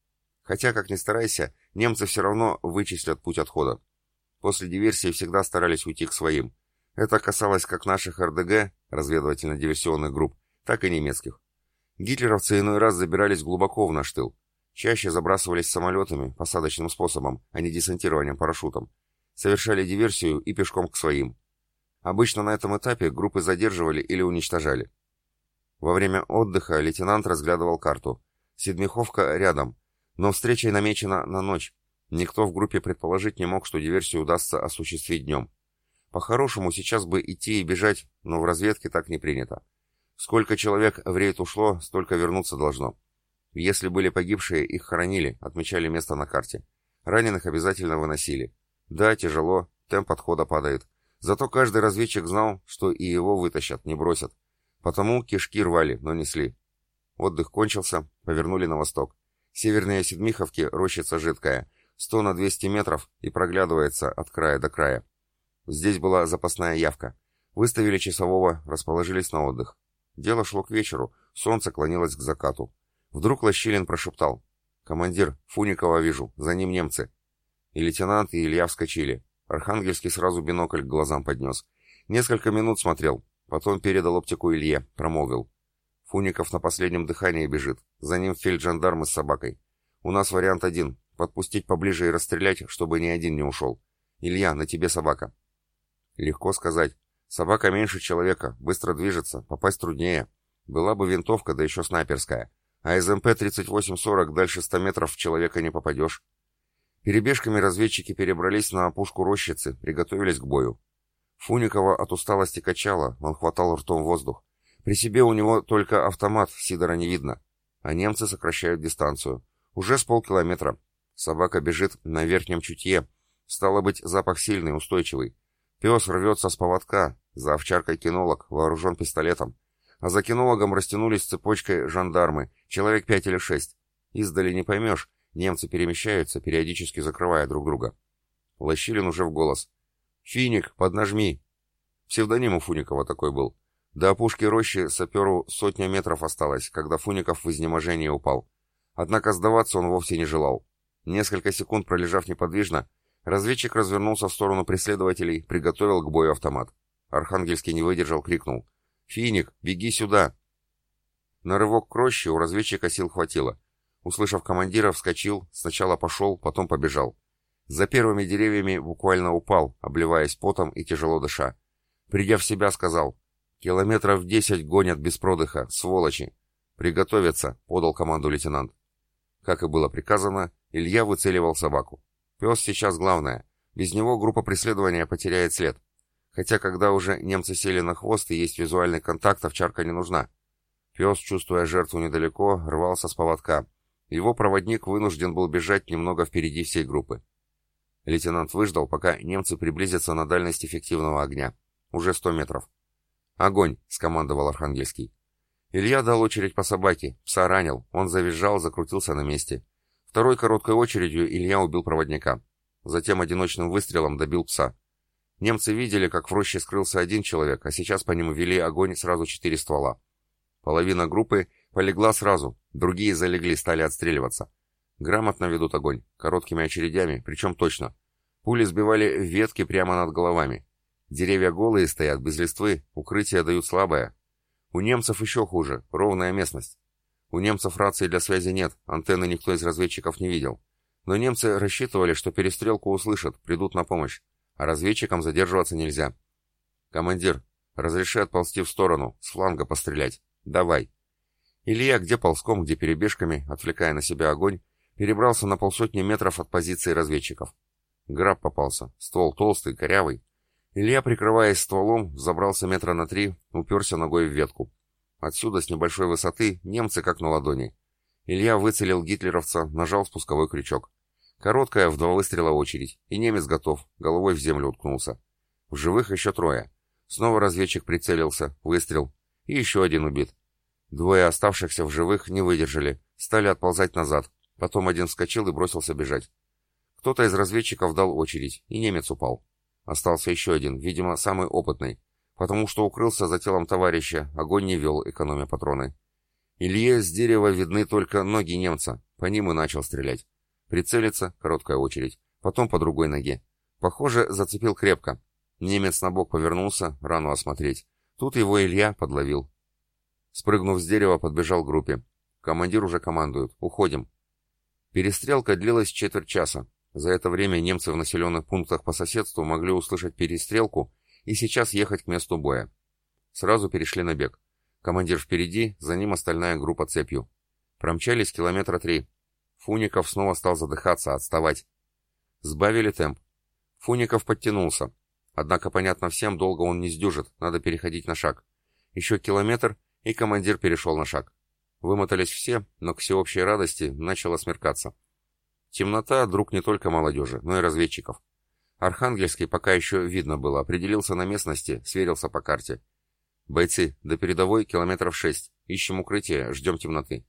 Speaker 1: Хотя, как ни старайся, немцы все равно вычислят путь отхода. После диверсии всегда старались уйти к своим. Это касалось как наших РДГ, разведывательно-диверсионных групп, так и немецких. Гитлеровцы иной раз забирались глубоко в наш тыл. Чаще забрасывались самолетами, посадочным способом, а не десантированием парашютом. Совершали диверсию и пешком к своим. Обычно на этом этапе группы задерживали или уничтожали. Во время отдыха лейтенант разглядывал карту. Седмиховка рядом, но встреча намечена на ночь. Никто в группе предположить не мог, что диверсию удастся осуществить днем. По-хорошему, сейчас бы идти и бежать, но в разведке так не принято. Сколько человек в рейд ушло, столько вернуться должно. Если были погибшие, их хоронили, отмечали место на карте. Раненых обязательно выносили. Да, тяжело, темп отхода падает. Зато каждый разведчик знал, что и его вытащат, не бросят. Потому кишки рвали, но несли. Отдых кончился, повернули на восток. Северные Седмиховки, рощица жидкая, 100 на 200 метров и проглядывается от края до края. Здесь была запасная явка. Выставили часового, расположились на отдых. Дело шло к вечеру, солнце клонилось к закату. Вдруг Лощилин прошептал. «Командир, Фуникова вижу, за ним немцы». И лейтенант, и Илья вскочили. Архангельский сразу бинокль к глазам поднес. Несколько минут смотрел, потом передал оптику Илье, промолвил. Фуников на последнем дыхании бежит, за ним фельджандармы с собакой. У нас вариант один — подпустить поближе и расстрелять, чтобы ни один не ушел. Илья, на тебе собака. Легко сказать. Собака меньше человека, быстро движется, попасть труднее. Была бы винтовка, да еще снайперская. А из МП-3840 дальше 100 метров в человека не попадешь. Перебежками разведчики перебрались на опушку рощицы, приготовились к бою. Фуникова от усталости качала, он хватал ртом воздух. При себе у него только автомат, Сидора не видно. А немцы сокращают дистанцию. Уже с полкилометра. Собака бежит на верхнем чутье. Стало быть, запах сильный, устойчивый. Пес рвется с поводка. За овчаркой кинолог, вооружен пистолетом. А за кинологом растянулись цепочкой жандармы, человек пять или шесть. Издали не поймешь, Немцы перемещаются, периодически закрывая друг друга. Лощилин уже в голос. «Финик, поднажми!» Псевдоним у Фуникова такой был. До опушки рощи саперу сотня метров осталось, когда Фуников в изнеможении упал. Однако сдаваться он вовсе не желал. Несколько секунд пролежав неподвижно, разведчик развернулся в сторону преследователей, приготовил к бою автомат. Архангельский не выдержал, крикнул. «Финик, беги сюда!» На рывок к роще у разведчика сил хватило. Услышав командира, вскочил, сначала пошел, потом побежал. За первыми деревьями буквально упал, обливаясь потом и тяжело дыша. Придя в себя, сказал, «Километров десять гонят без продыха, сволочи!» «Приготовиться!» — подал команду лейтенант. Как и было приказано, Илья выцеливал собаку. Пес сейчас главное. Без него группа преследования потеряет след. Хотя, когда уже немцы сели на хвост и есть визуальный контакт, овчарка не нужна. Пес, чувствуя жертву недалеко, рвался с поводка. Его проводник вынужден был бежать немного впереди всей группы. Лейтенант выждал, пока немцы приблизятся на дальность эффективного огня. Уже сто метров. «Огонь!» — скомандовал Архангельский. Илья дал очередь по собаке, пса ранил, он завизжал, закрутился на месте. Второй короткой очередью Илья убил проводника. Затем одиночным выстрелом добил пса. Немцы видели, как в роще скрылся один человек, а сейчас по нему вели огонь сразу четыре ствола. Половина группы Полегла сразу, другие залегли, стали отстреливаться. Грамотно ведут огонь, короткими очередями, причем точно. Пули сбивали ветки прямо над головами. Деревья голые стоят, без листвы, укрытия дают слабое. У немцев еще хуже, ровная местность. У немцев рации для связи нет, антенны никто из разведчиков не видел. Но немцы рассчитывали, что перестрелку услышат, придут на помощь. А разведчикам задерживаться нельзя. «Командир, разреши отползти в сторону, с фланга пострелять. Давай». Илья, где ползком, где перебежками, отвлекая на себя огонь, перебрался на полсотни метров от позиции разведчиков. Граб попался, ствол толстый, корявый. Илья, прикрываясь стволом, забрался метра на три, уперся ногой в ветку. Отсюда, с небольшой высоты, немцы как на ладони. Илья выцелил гитлеровца, нажал спусковой крючок. Короткая в два выстрела очередь, и немец готов, головой в землю уткнулся. В живых еще трое. Снова разведчик прицелился, выстрел, и еще один убит. Двое оставшихся в живых не выдержали, стали отползать назад, потом один вскочил и бросился бежать. Кто-то из разведчиков дал очередь, и немец упал. Остался еще один, видимо, самый опытный, потому что укрылся за телом товарища, огонь не вел, экономя патроны. Илье с дерева видны только ноги немца, по ним и начал стрелять. Прицелиться, короткая очередь, потом по другой ноге. Похоже, зацепил крепко. Немец на бок повернулся, рану осмотреть. Тут его Илья подловил. Спрыгнув с дерева, подбежал к группе. Командир уже командует. Уходим. Перестрелка длилась четверть часа. За это время немцы в населенных пунктах по соседству могли услышать перестрелку и сейчас ехать к месту боя. Сразу перешли на бег. Командир впереди, за ним остальная группа цепью. Промчались километра три. Фуников снова стал задыхаться, отставать. Сбавили темп. Фуников подтянулся. Однако, понятно всем, долго он не сдюжит, надо переходить на шаг. Еще километр, и командир перешел на шаг. Вымотались все, но к всеобщей радости начало смеркаться. Темнота — друг не только молодежи, но и разведчиков. Архангельский пока еще видно было, определился на местности, сверился по карте. «Бойцы, до передовой километров шесть. Ищем укрытие, ждем темноты».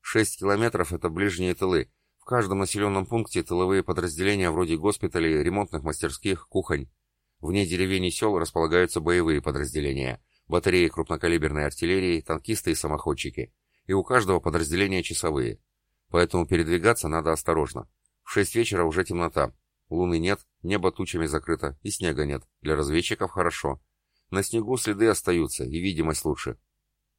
Speaker 1: Шесть километров — это ближние тылы. В каждом населенном пункте тыловые подразделения вроде госпиталей, ремонтных мастерских, кухонь. Вне деревень и сел располагаются боевые подразделения, батареи крупнокалиберной артиллерии, танкисты и самоходчики. И у каждого подразделения часовые. Поэтому передвигаться надо осторожно. В шесть вечера уже темнота. Луны нет, небо тучами закрыто, и снега нет. Для разведчиков хорошо. На снегу следы остаются, и видимость лучше.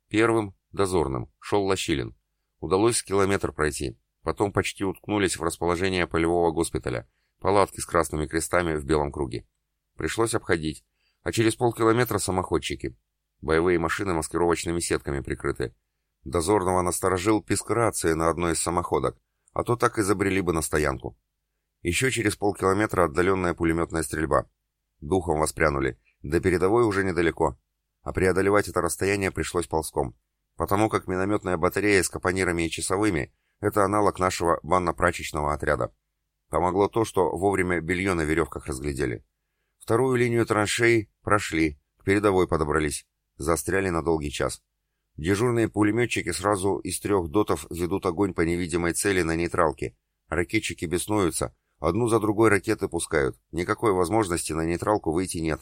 Speaker 1: Первым, дозорным, шел Лощилин. Удалось километр пройти. Потом почти уткнулись в расположение полевого госпиталя. Палатки с красными крестами в белом круге. Пришлось обходить. А через полкилометра самоходчики. Боевые машины маскировочными сетками прикрыты. Дозорного насторожил писк рации на одной из самоходок, а то так и забрели бы на стоянку. Еще через полкилометра отдаленная пулеметная стрельба. Духом воспрянули. До передовой уже недалеко. А преодолевать это расстояние пришлось ползком. Потому как минометная батарея с капонирами и часовыми — это аналог нашего банно-прачечного отряда. Помогло то, что вовремя белье на веревках разглядели. Вторую линию траншей прошли, к передовой подобрались. Застряли на долгий час. Дежурные пулеметчики сразу из трех дотов ведут огонь по невидимой цели на нейтралке. Ракетчики беснуются, одну за другой ракеты пускают. Никакой возможности на нейтралку выйти нет.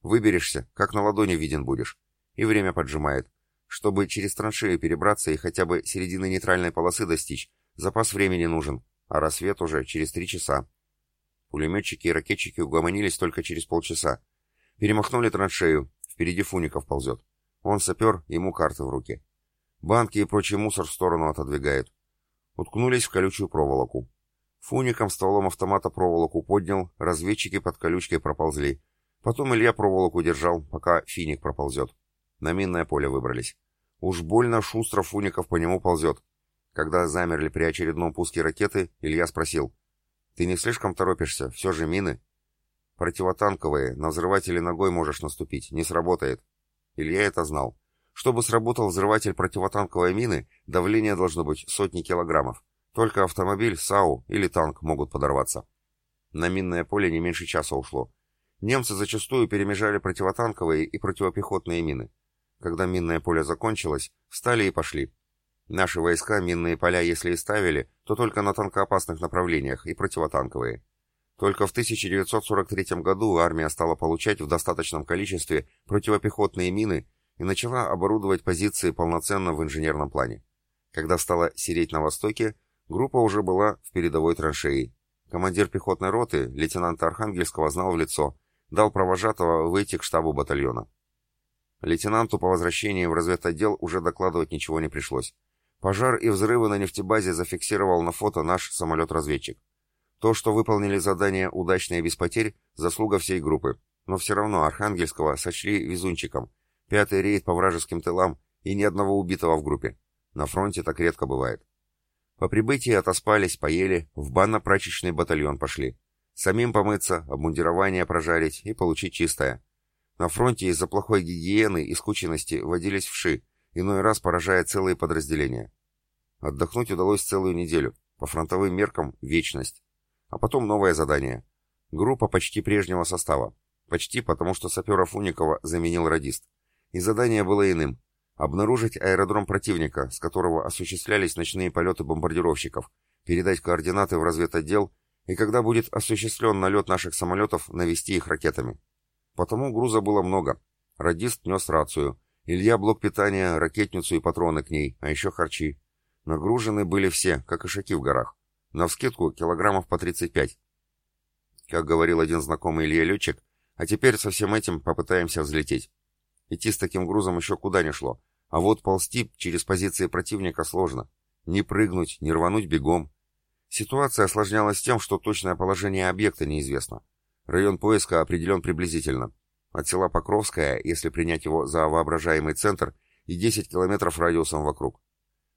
Speaker 1: Выберешься, как на ладони виден будешь. И время поджимает. Чтобы через траншею перебраться и хотя бы середины нейтральной полосы достичь, запас времени нужен, а рассвет уже через три часа. Пулеметчики и ракетчики угомонились только через полчаса. Перемахнули траншею, впереди Фуников ползет. Он сапер, ему карты в руки. Банки и прочий мусор в сторону отодвигает. Уткнулись в колючую проволоку. Фуником стволом автомата проволоку поднял, разведчики под колючкой проползли. Потом Илья проволоку держал, пока финик проползет. На минное поле выбрались. Уж больно шустро Фуников по нему ползет. Когда замерли при очередном пуске ракеты, Илья спросил. «Ты не слишком торопишься? Все же мины?» «Противотанковые. На взрыватели ногой можешь наступить. Не сработает. Илья это знал. Чтобы сработал взрыватель противотанковой мины, давление должно быть сотни килограммов. Только автомобиль, САУ или танк могут подорваться. На минное поле не меньше часа ушло. Немцы зачастую перемежали противотанковые и противопехотные мины. Когда минное поле закончилось, встали и пошли. Наши войска минные поля если и ставили, то только на танкоопасных направлениях и противотанковые. Только в 1943 году армия стала получать в достаточном количестве противопехотные мины и начала оборудовать позиции полноценно в инженерном плане. Когда стала сереть на востоке, группа уже была в передовой траншеи. Командир пехотной роты, лейтенанта Архангельского, знал в лицо, дал провожатого выйти к штабу батальона. Лейтенанту по возвращении в разведотдел уже докладывать ничего не пришлось. Пожар и взрывы на нефтебазе зафиксировал на фото наш самолет-разведчик. То, что выполнили задание удачно и без потерь, заслуга всей группы. Но все равно Архангельского сочли везунчиком. Пятый рейд по вражеским тылам и ни одного убитого в группе. На фронте так редко бывает. По прибытии отоспались, поели, в банно-прачечный батальон пошли. Самим помыться, обмундирование прожарить и получить чистое. На фронте из-за плохой гигиены и скученности водились вши. иной раз поражая целые подразделения. Отдохнуть удалось целую неделю, по фронтовым меркам – вечность. А потом новое задание. Группа почти прежнего состава. Почти потому, что саперов Уникова заменил радист. И задание было иным – обнаружить аэродром противника, с которого осуществлялись ночные полеты бомбардировщиков, передать координаты в разведотдел и когда будет осуществлен налет наших самолетов, навести их ракетами. Потому груза было много. Радист нес рацию, Илья блок питания, ракетницу и патроны к ней, а еще харчи. Нагружены были все, как и шаки в горах. Навскидку килограммов по 35. Как говорил один знакомый Илья летчик, а теперь со всем этим попытаемся взлететь. Идти с таким грузом еще куда не шло, а вот ползти через позиции противника сложно. Не прыгнуть, не рвануть бегом, Ситуация осложнялась тем, что точное положение объекта неизвестно. Район поиска определен приблизительно. От села Покровская, если принять его за воображаемый центр, и 10 километров радиусом вокруг.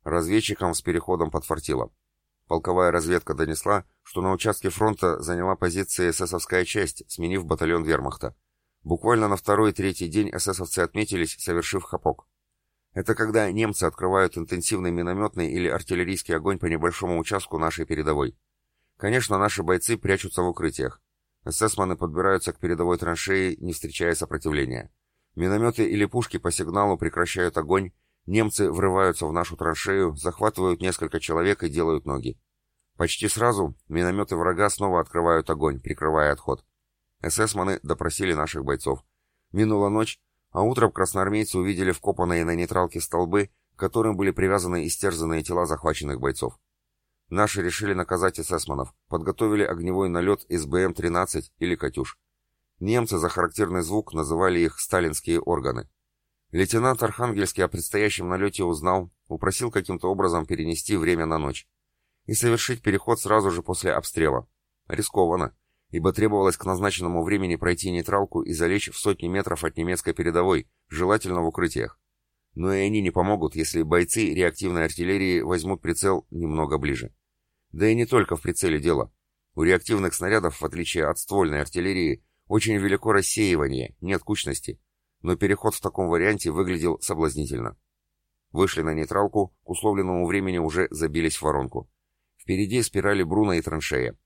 Speaker 1: Разведчикам с переходом подфартило. Полковая разведка донесла, что на участке фронта заняла позиции эсэсовская часть, сменив батальон вермахта. Буквально на второй-третий день эсэсовцы отметились, совершив хапок. Это когда немцы открывают интенсивный минометный или артиллерийский огонь по небольшому участку нашей передовой. Конечно, наши бойцы прячутся в укрытиях. Эсэсманы подбираются к передовой траншеи, не встречая сопротивления. Минометы или пушки по сигналу прекращают огонь, немцы врываются в нашу траншею, захватывают несколько человек и делают ноги. Почти сразу минометы врага снова открывают огонь, прикрывая отход. Эсэсманы допросили наших бойцов. Минула ночь, а утром красноармейцы увидели вкопанные на нейтралке столбы, к которым были привязаны истерзанные тела захваченных бойцов. Наши решили наказать эсэсманов, подготовили огневой налет из БМ-13 или «Катюш». Немцы за характерный звук называли их «сталинские органы». Лейтенант Архангельский о предстоящем налете узнал, упросил каким-то образом перенести время на ночь и совершить переход сразу же после обстрела. Рискованно, ибо требовалось к назначенному времени пройти нейтралку и залечь в сотни метров от немецкой передовой, желательно в укрытиях. Но и они не помогут, если бойцы реактивной артиллерии возьмут прицел немного ближе. Да и не только в прицеле дело. У реактивных снарядов, в отличие от ствольной артиллерии, очень велико рассеивание, нет кучности. Но переход в таком варианте выглядел соблазнительно. Вышли на нейтралку, к условленному времени уже забились в воронку. Впереди спирали Бруна и траншея.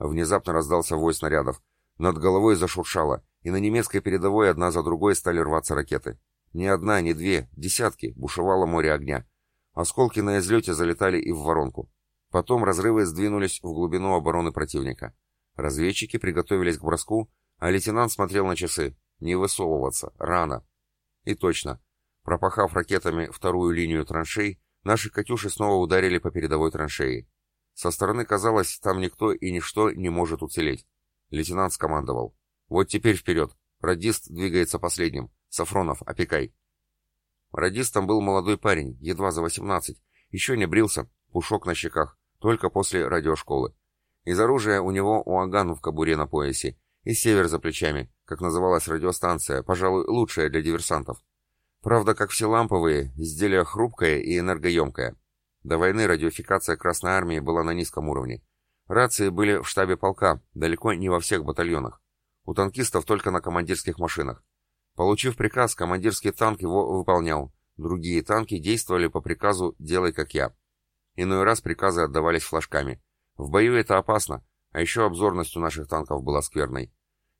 Speaker 1: Внезапно раздался вой снарядов. Над головой зашуршало, и на немецкой передовой одна за другой стали рваться ракеты. Ни одна, ни две, десятки, бушевало море огня. Осколки на излете залетали и в воронку. Потом разрывы сдвинулись в глубину обороны противника. Разведчики приготовились к броску, а лейтенант смотрел на часы. Не высовываться, рано. И точно. Пропахав ракетами вторую линию траншей, наши «Катюши» снова ударили по передовой траншеи. Со стороны казалось, там никто и ничто не может уцелеть. Лейтенант скомандовал. «Вот теперь вперед! Радист двигается последним. Сафронов, опекай!» Радистом был молодой парень, едва за 18. Еще не брился, пушок на щеках, только после радиошколы. Из оружия у него уаган в кобуре на поясе и север за плечами, как называлась радиостанция, пожалуй, лучшая для диверсантов. Правда, как все ламповые, изделие хрупкое и энергоемкое. До войны радиофикация Красной Армии была на низком уровне. Рации были в штабе полка, далеко не во всех батальонах. У танкистов только на командирских машинах. Получив приказ, командирский танк его выполнял. Другие танки действовали по приказу «делай как я». Иной раз приказы отдавались флажками. В бою это опасно, а еще обзорность у наших танков была скверной.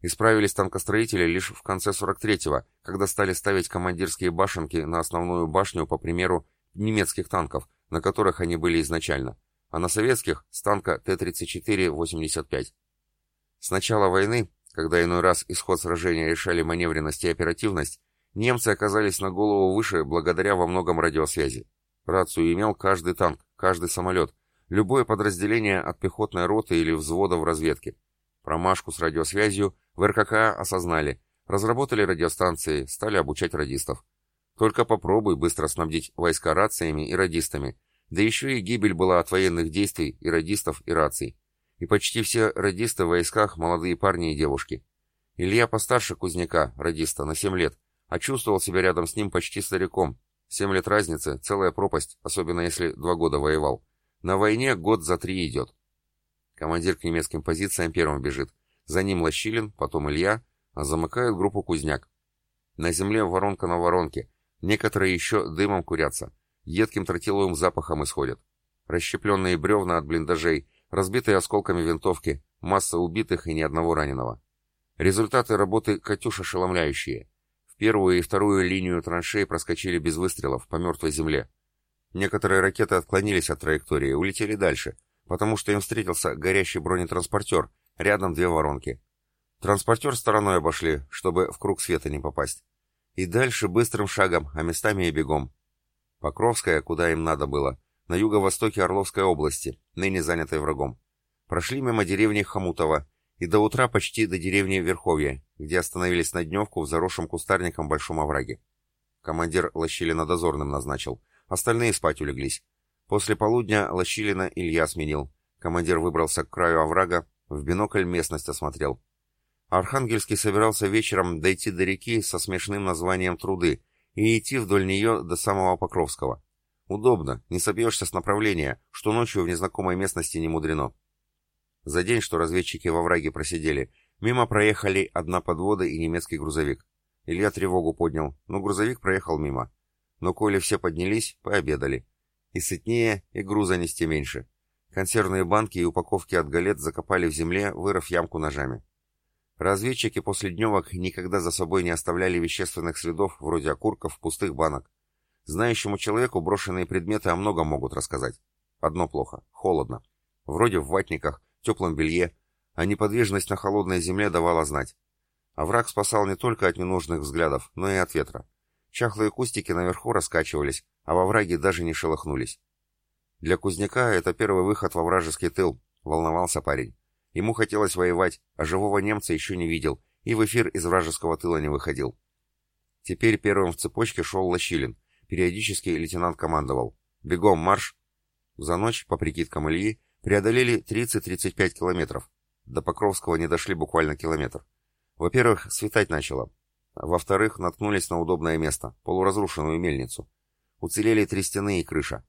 Speaker 1: Исправились танкостроители лишь в конце 43-го, когда стали ставить командирские башенки на основную башню, по примеру, немецких танков, на которых они были изначально, а на советских – с танка Т-34-85. С начала войны, когда иной раз исход сражения решали маневренность и оперативность, немцы оказались на голову выше благодаря во многом радиосвязи. Рацию имел каждый танк, каждый самолет, любое подразделение от пехотной роты или взвода в разведке. Промашку с радиосвязью в РКК осознали, разработали радиостанции, стали обучать радистов. Только попробуй быстро снабдить войска рациями и радистами. Да еще и гибель была от военных действий и радистов, и раций. И почти все радисты в войсках молодые парни и девушки. Илья постарше кузнека, радиста, на 7 лет, а чувствовал себя рядом с ним почти стариком. 7 лет разницы, целая пропасть, особенно если два года воевал. На войне год за три идет. Командир к немецким позициям первым бежит. За ним Лощилин, потом Илья, а замыкает группу Кузняк. На земле воронка на воронке, Некоторые еще дымом курятся, едким тротиловым запахом исходят. Расщепленные бревна от блиндажей, разбитые осколками винтовки, масса убитых и ни одного раненого. Результаты работы «Катюш» ошеломляющие. В первую и вторую линию траншей проскочили без выстрелов по мертвой земле. Некоторые ракеты отклонились от траектории, улетели дальше, потому что им встретился горящий бронетранспортер, рядом две воронки. Транспортер стороной обошли, чтобы в круг света не попасть. И дальше быстрым шагом, а местами и бегом. Покровская, куда им надо было, на юго-востоке Орловской области, ныне занятой врагом. Прошли мимо деревни Хомутова и до утра почти до деревни Верховье, где остановились на дневку в заросшем кустарником большом овраге. Командир Лощилина дозорным назначил, остальные спать улеглись. После полудня Лощилина Илья сменил. Командир выбрался к краю оврага, в бинокль местность осмотрел. Архангельский собирался вечером дойти до реки со смешным названием Труды и идти вдоль нее до самого Покровского. Удобно, не собьешься с направления, что ночью в незнакомой местности не мудрено. За день, что разведчики во враге просидели, мимо проехали одна подвода и немецкий грузовик. Илья тревогу поднял, но грузовик проехал мимо. Но коли все поднялись, пообедали. И сытнее, и груза нести меньше. Консервные банки и упаковки от галет закопали в земле, вырыв ямку ножами. Разведчики после дневок никогда за собой не оставляли вещественных следов, вроде окурков, пустых банок. Знающему человеку брошенные предметы о многом могут рассказать. Одно плохо — холодно. Вроде в ватниках, теплом белье, а неподвижность на холодной земле давала знать. А враг спасал не только от ненужных взглядов, но и от ветра. Чахлые кустики наверху раскачивались, а во враге даже не шелохнулись. Для кузняка это первый выход во вражеский тыл, волновался парень. Ему хотелось воевать, а живого немца еще не видел, и в эфир из вражеского тыла не выходил. Теперь первым в цепочке шел Лощилин. Периодически лейтенант командовал. «Бегом, марш!» За ночь, по прикидкам Ильи, преодолели 30-35 километров. До Покровского не дошли буквально километр. Во-первых, светать начало. Во-вторых, наткнулись на удобное место, полуразрушенную мельницу. Уцелели три стены и крыша.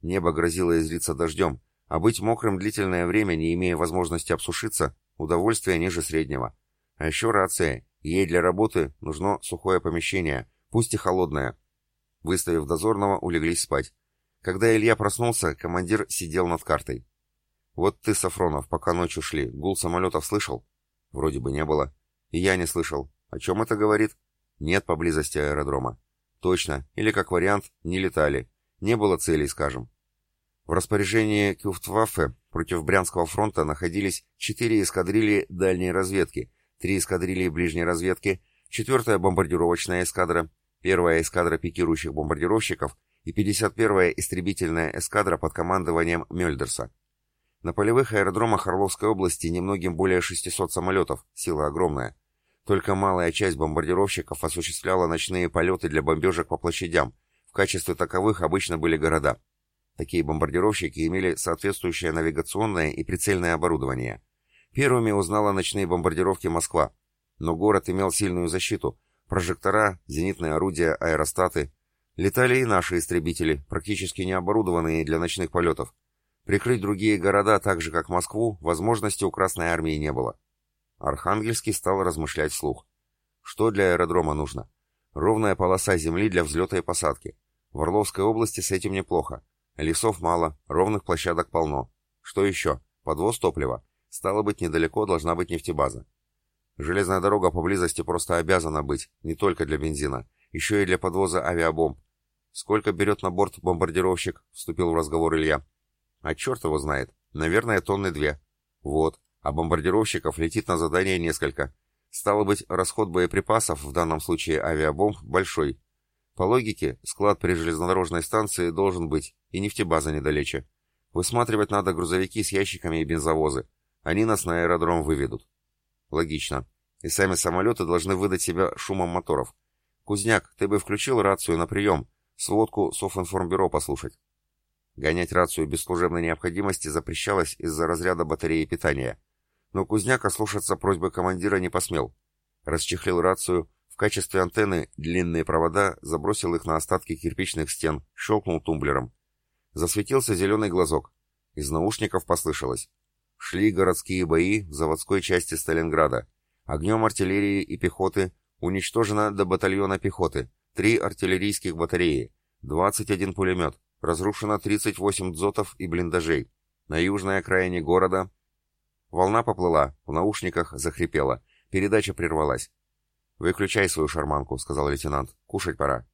Speaker 1: Небо грозило излиться дождем, а быть мокрым длительное время, не имея возможности обсушиться, удовольствие ниже среднего. А еще рация. Ей для работы нужно сухое помещение, пусть и холодное. Выставив дозорного, улеглись спать. Когда Илья проснулся, командир сидел над картой. «Вот ты, Сафронов, пока ночью шли, гул самолетов слышал?» «Вроде бы не было». «И я не слышал. О чем это говорит?» «Нет поблизости аэродрома». «Точно. Или, как вариант, не летали. Не было целей, скажем. В распоряжении Кюфтваффе против Брянского фронта находились четыре эскадрильи дальней разведки, три эскадрильи ближней разведки, четвертая бомбардировочная эскадра, первая эскадра пикирующих бомбардировщиков и 51-я истребительная эскадра под командованием Мёльдерса. На полевых аэродромах Орловской области немногим более 600 самолетов, сила огромная. Только малая часть бомбардировщиков осуществляла ночные полеты для бомбежек по площадям. В качестве таковых обычно были города – Такие бомбардировщики имели соответствующее навигационное и прицельное оборудование. Первыми узнала ночные бомбардировки Москва, но город имел сильную защиту. Прожектора, зенитные орудия, аэростаты. Летали и наши истребители, практически не оборудованные для ночных полетов. Прикрыть другие города так же, как Москву, возможности у Красной Армии не было. Архангельский стал размышлять вслух. Что для аэродрома нужно? Ровная полоса земли для взлета и посадки. В Орловской области с этим неплохо. Лесов мало, ровных площадок полно. Что еще? Подвоз топлива. Стало быть, недалеко должна быть нефтебаза. Железная дорога поблизости просто обязана быть, не только для бензина, еще и для подвоза авиабомб. Сколько берет на борт бомбардировщик? Вступил в разговор Илья. А черт его знает. Наверное, тонны две. Вот. А бомбардировщиков летит на задание несколько. Стало быть, расход боеприпасов, в данном случае авиабомб, большой. По логике, склад при железнодорожной станции должен быть, и нефтебаза недалече. Высматривать надо грузовики с ящиками и бензовозы. Они нас на аэродром выведут. Логично. И сами самолеты должны выдать себя шумом моторов. Кузняк, ты бы включил рацию на прием, сводку Софинформбюро послушать. Гонять рацию без служебной необходимости запрещалось из-за разряда батареи питания. Но Кузняк ослушаться просьбы командира не посмел. Расчехлил рацию, в качестве антенны длинные провода забросил их на остатки кирпичных стен, щелкнул тумблером. Засветился зеленый глазок. Из наушников послышалось. Шли городские бои в заводской части Сталинграда. Огнем артиллерии и пехоты уничтожено до батальона пехоты. три артиллерийских батареи, 21 пулемет, разрушено 38 дзотов и блиндажей. На южной окраине города... Волна поплыла, в наушниках захрипела, передача прервалась. «Выключай свою шарманку», — сказал лейтенант. «Кушать пора».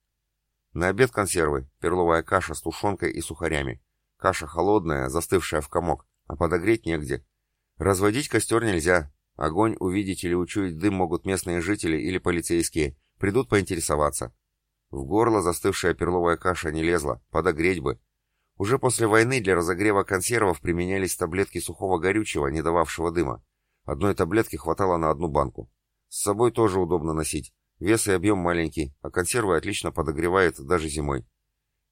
Speaker 1: На обед консервы, перловая каша с тушенкой и сухарями. Каша холодная, застывшая в комок, а подогреть негде. Разводить костер нельзя. Огонь увидеть или учуять дым могут местные жители или полицейские. Придут поинтересоваться. В горло застывшая перловая каша не лезла, подогреть бы. Уже после войны для разогрева консервов применялись таблетки сухого горючего, не дававшего дыма. Одной таблетки хватало на одну банку. С собой тоже удобно носить. Вес и объем маленький, а консервы отлично подогревают даже зимой.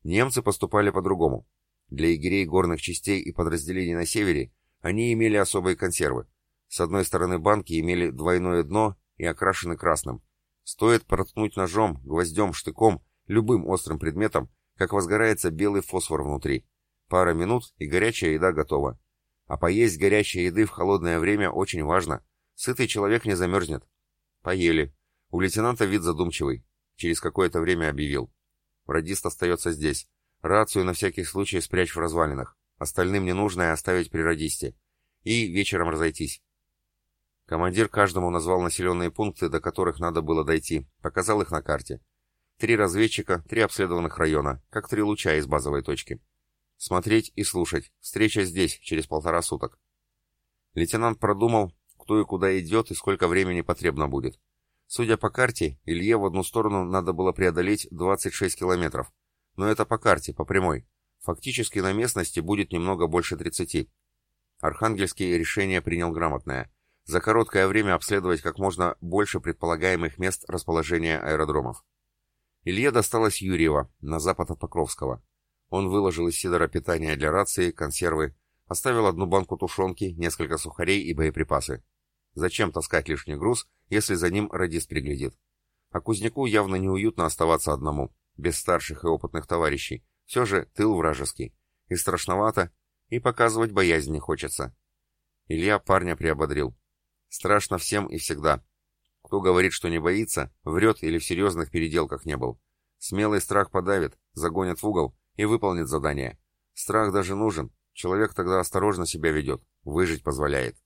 Speaker 1: Немцы поступали по-другому. Для егерей горных частей и подразделений на севере они имели особые консервы. С одной стороны банки имели двойное дно и окрашены красным. Стоит проткнуть ножом, гвоздем, штыком, любым острым предметом, как возгорается белый фосфор внутри. Пара минут, и горячая еда готова. А поесть горячей еды в холодное время очень важно. Сытый человек не замерзнет. Поели. У лейтенанта вид задумчивый. Через какое-то время объявил. Радист остается здесь. Рацию на всякий случай спрячь в развалинах. Остальным ненужное оставить при радисте. И вечером разойтись. Командир каждому назвал населенные пункты, до которых надо было дойти, показал их на карте. Три разведчика, три обследованных района, как три луча из базовой точки. Смотреть и слушать. Встреча здесь, через полтора суток. Лейтенант продумал, кто и куда идет и сколько времени потребно будет. Судя по карте, Илье в одну сторону надо было преодолеть 26 километров, но это по карте, по прямой. Фактически на местности будет немного больше 30. Архангельский решение принял грамотное. За короткое время обследовать как можно больше предполагаемых мест расположения аэродромов. Илье досталось Юрьева, на запад от Покровского. Он выложил из сидора питание для рации, консервы, оставил одну банку тушенки, несколько сухарей и боеприпасы. Зачем таскать лишний груз, если за ним радист приглядит? А Кузняку явно неуютно оставаться одному без старших и опытных товарищей. Все же тыл вражеский. И страшновато, и показывать боязнь не хочется. Илья парня приободрил. Страшно всем и всегда. Кто говорит, что не боится, врет или в серьезных переделках не был. Смелый страх подавит, загонит в угол и выполнит задание. Страх даже нужен. Человек тогда осторожно себя ведет, выжить позволяет.